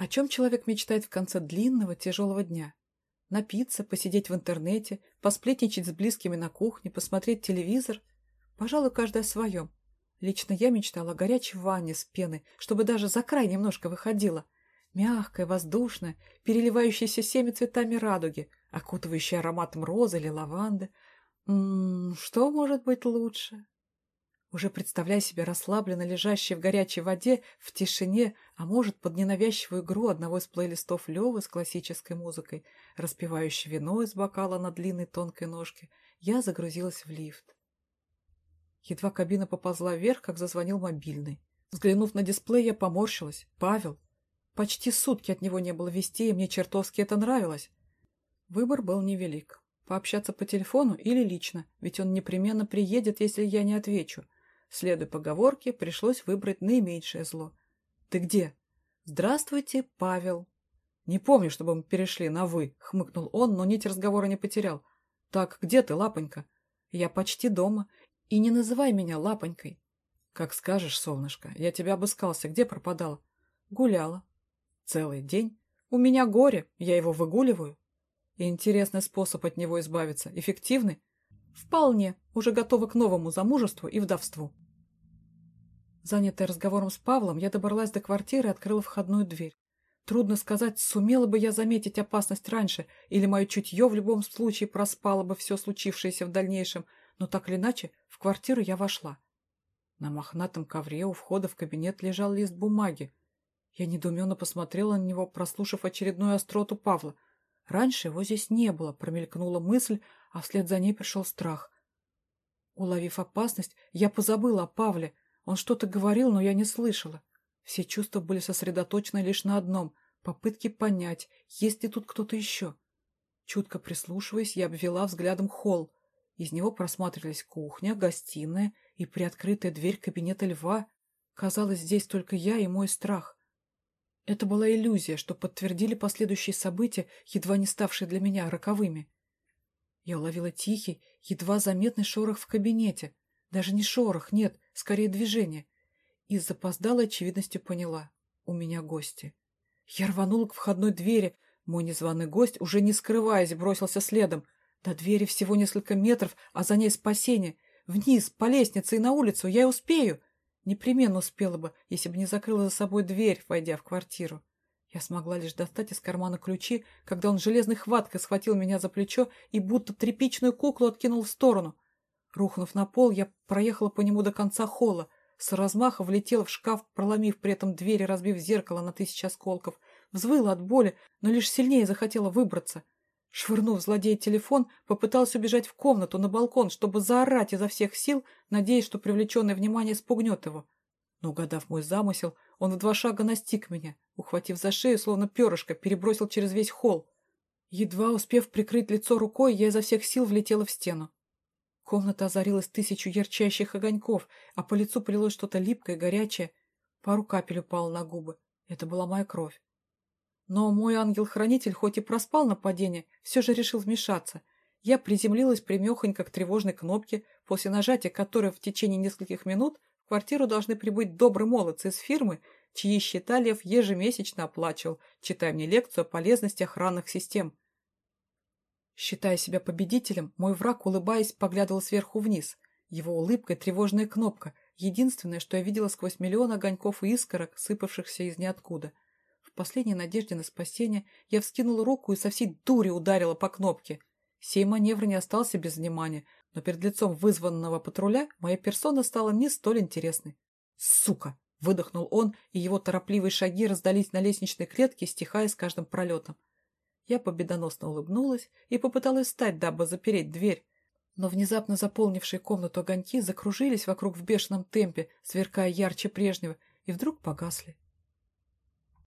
О чем человек мечтает в конце длинного, тяжелого дня? Напиться, посидеть в интернете, посплетничать с близкими на кухне, посмотреть телевизор? Пожалуй, каждый о своем. Лично я мечтала о горячей ванне с пеной, чтобы даже за край немножко выходила. Мягкая, воздушная, переливающаяся всеми цветами радуги, окутывающая ароматом розы или лаванды. Ммм, что может быть лучше? Уже представляя себя расслабленно лежащей в горячей воде, в тишине, а может, под ненавязчивую игру одного из плейлистов Левы с классической музыкой, распивающей вино из бокала на длинной тонкой ножке, я загрузилась в лифт. Едва кабина поползла вверх, как зазвонил мобильный. Взглянув на дисплей, я поморщилась. Павел. Почти сутки от него не было вести, и мне чертовски это нравилось. Выбор был невелик. Пообщаться по телефону или лично, ведь он непременно приедет, если я не отвечу. Следуя поговорке, пришлось выбрать наименьшее зло. «Ты где?» «Здравствуйте, Павел». «Не помню, чтобы мы перешли на «вы», — хмыкнул он, но нить разговора не потерял. «Так, где ты, лапонька?» «Я почти дома. И не называй меня лапонькой». «Как скажешь, солнышко. Я тебя обыскался. Где пропадала?» «Гуляла». «Целый день? У меня горе. Я его выгуливаю». «Интересный способ от него избавиться. Эффективный?» «Вполне. Уже готова к новому замужеству и вдовству». Занятая разговором с Павлом, я добралась до квартиры и открыла входную дверь. Трудно сказать, сумела бы я заметить опасность раньше, или мое чутье в любом случае проспало бы все случившееся в дальнейшем, но так или иначе в квартиру я вошла. На мохнатом ковре у входа в кабинет лежал лист бумаги. Я недоуменно посмотрела на него, прослушав очередную остроту Павла. Раньше его здесь не было, промелькнула мысль, а вслед за ней пришел страх. Уловив опасность, я позабыла о Павле, он что-то говорил, но я не слышала. Все чувства были сосредоточены лишь на одном — попытке понять, есть ли тут кто-то еще. Чутко прислушиваясь, я обвела взглядом холл. Из него просматривались кухня, гостиная и приоткрытая дверь кабинета льва. Казалось, здесь только я и мой страх. Это была иллюзия, что подтвердили последующие события, едва не ставшие для меня роковыми. Я уловила тихий, едва заметный шорох в кабинете. Даже не шорох, нет, скорее движение. И с запоздалой очевидностью поняла. У меня гости. Я рванула к входной двери. Мой незваный гость, уже не скрываясь, бросился следом. До двери всего несколько метров, а за ней спасение. Вниз, по лестнице и на улицу. Я успею. Непременно успела бы, если бы не закрыла за собой дверь, войдя в квартиру. Я смогла лишь достать из кармана ключи, когда он железной хваткой схватил меня за плечо и будто тряпичную куклу откинул в сторону. Рухнув на пол, я проехала по нему до конца холла, с размаха влетела в шкаф, проломив при этом дверь и разбив зеркало на тысячи осколков. Взвыла от боли, но лишь сильнее захотела выбраться. Швырнув злодей телефон, попыталась убежать в комнату на балкон, чтобы заорать изо всех сил, надеясь, что привлеченное внимание спугнет его. Но, угадав мой замысел, он в два шага настиг меня, ухватив за шею, словно перышко, перебросил через весь холл. Едва успев прикрыть лицо рукой, я изо всех сил влетела в стену. Комната озарилась тысячу ярчайших огоньков, а по лицу полилось что-то липкое, горячее. Пару капель упало на губы. Это была моя кровь. Но мой ангел-хранитель, хоть и проспал нападение, все же решил вмешаться. Я приземлилась примехонько к тревожной кнопке, после нажатия которой в течение нескольких минут в квартиру должны прибыть добрые молодцы из фирмы, чьи счета Лев ежемесячно оплачивал, читая мне лекцию о полезности охранных систем. Считая себя победителем, мой враг, улыбаясь, поглядывал сверху вниз. Его улыбка — тревожная кнопка, единственное, что я видела сквозь миллион огоньков и искорок, сыпавшихся из ниоткуда. В последней надежде на спасение я вскинула руку и со всей дури ударила по кнопке. Сей маневр не остался без внимания, но перед лицом вызванного патруля моя персона стала не столь интересной. «Сука!» — выдохнул он, и его торопливые шаги раздались на лестничной клетке, стихая с каждым пролетом. Я победоносно улыбнулась и попыталась встать, дабы запереть дверь. Но внезапно заполнившие комнату огоньки закружились вокруг в бешеном темпе, сверкая ярче прежнего, и вдруг погасли.